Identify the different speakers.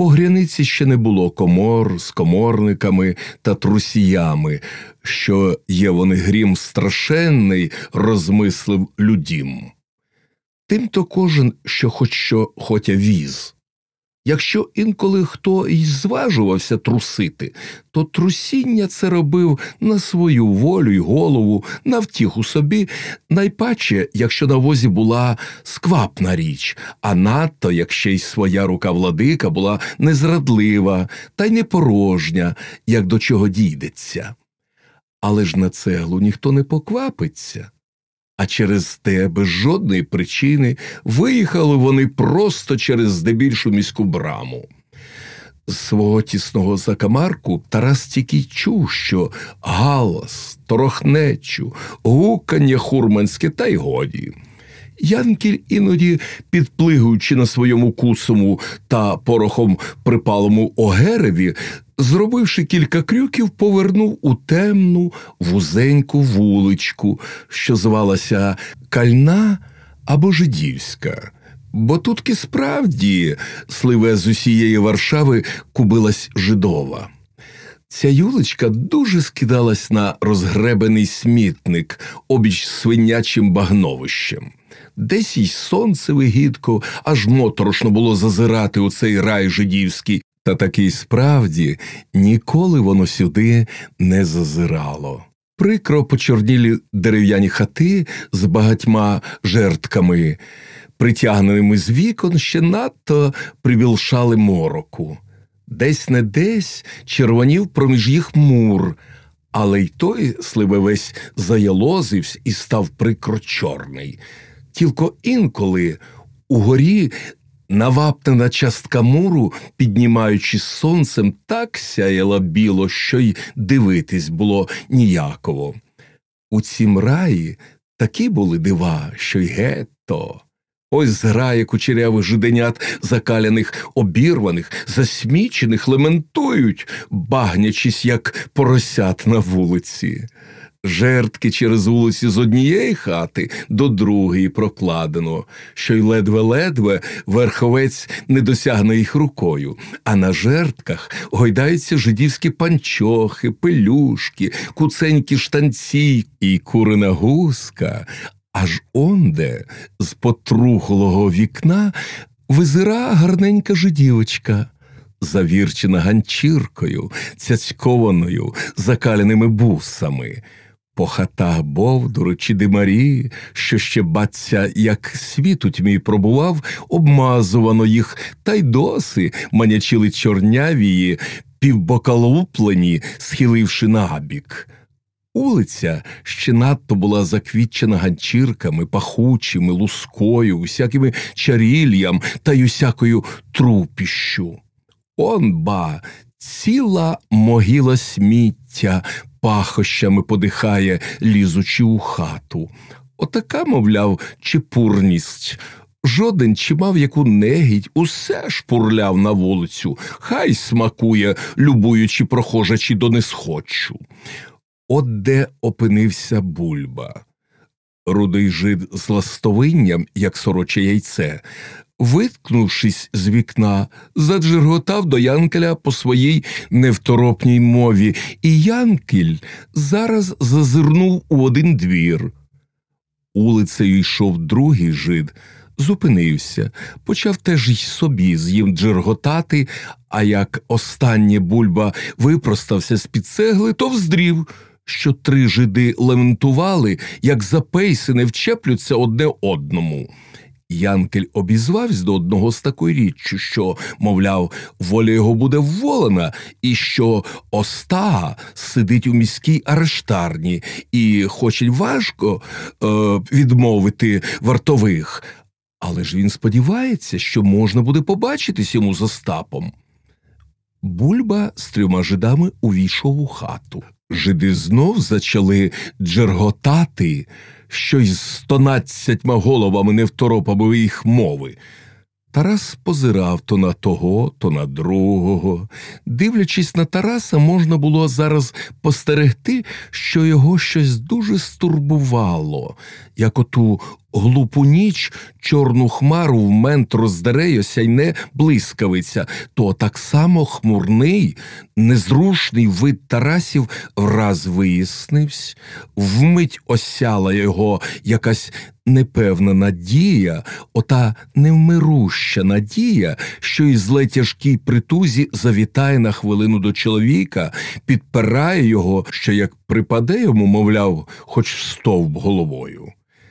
Speaker 1: По гряниці ще не було комор з коморниками та трусіями, що є вони грім страшенний, розмислив людім. Тим-то кожен, що хоч що хотя віз. Якщо інколи хто й зважувався трусити, то трусіння це робив на свою волю й голову, на втіху собі, найпаче, якщо на возі була сквапна річ, а надто, якщо й своя рука владика була незрадлива та й непорожня, як до чого дійдеться. Але ж на цеглу ніхто не поквапиться а через те без жодної причини виїхали вони просто через здебільшу міську браму. З свого тісного закамарку Тарас тільки чув, що галас, торохнечу, гукання хурманське та й годі. Янкіль іноді, підплигуючи на своєму кусому та порохом припалому огереві, зробивши кілька крюків, повернув у темну вузеньку вуличку, що звалася Кальна або Жидівська. Бо тутки справді сливе з усієї Варшави кубилась жидова. Ця юлечка дуже скидалась на розгребений смітник обіч свинячим багновищем. Десь й сонце вигідко, аж моторошно було зазирати у цей рай жидівський, та таки справді ніколи воно сюди не зазирало. Прикро почорнілі дерев'яні хати з багатьма жертками, притягненими з вікон, ще надто привілшали мороку. Десь не десь червонів проміж їх мур, але й той сливе весь заялозився і став прикро чорний. Тільки інколи угорі Навапнена частка муру, піднімаючись сонцем, так сяяла біло, що й дивитись було ніяково. У цім раї такі були дива, що й гетто. Ось зграє кучерявих жиденят, закаляних, обірваних, засмічених, лементують, багнячись, як поросят на вулиці. Жертки через вулиці з однієї хати до другої прокладено, що й ледве-ледве верховець не досягне їх рукою, а на жертках гойдаються жидівські панчохи, пелюшки, куценькі штанці і курина гуска, аж онде з потрухлого вікна визира гарненька жидівочка. Завірчена ганчіркою, цяцькованою, закаляними бусами по хатах Бовдуру чи Димарі, що ще баться, як світ у тьмі пробував, обмазувано їх, та й доси манячили чорнявії, півбокалуплені, схиливши набік. Улиця ще надто була заквітчена ганчірками, пахучими, лускою, усякими чаріллям та й усякою трупіщу. Он ба, ціла могила сміття, пахощами подихає, лізучи у хату. Отака, мовляв, чепурність. Жоден чи мав яку негідь, усе шпурляв на вулицю, хай смакує, любуючи прохожачи до несхочу. От де опинився бульба. Рудий жид з ластовинням, як сороче яйце, виткнувшись з вікна, заджерготав до Янкеля по своїй невторопній мові, і Янкель зараз зазирнув у один двір. Улицею йшов другий жид, зупинився, почав теж й собі з їм джерготати, а як останнє бульба випростався з під цегли, то вздрів. Що три жиди лементували, як запейси не вчеплються одне одному. Янкель обізвався до одного з такою річчю, що, мовляв, воля його буде вволена, і що Остага сидить у міській арештарні, і хоч й важко е, відмовити вартових, але ж він сподівається, що можна буде побачитись йому з Остапом. Бульба з трьома жидами увійшов у хату. Жиди знов зачали джерготати що з стонадцятьма головами не второпав їх мови. Тарас позирав то на того, то на другого. Дивлячись на Тараса, можна було зараз постерегти, що його щось дуже стурбувало, як оту глупу ніч чорну хмару в мент роздере й осяйне блискавиця, то так само хмурний, незрушний вид Тарасів враз вияснився, вмить осяла його якась непевна надія, ота невмируща надія, що і зле тяжкій притузі завітає на хвилину до чоловіка, підпирає його, що як припаде йому, мовляв, хоч стовп головою.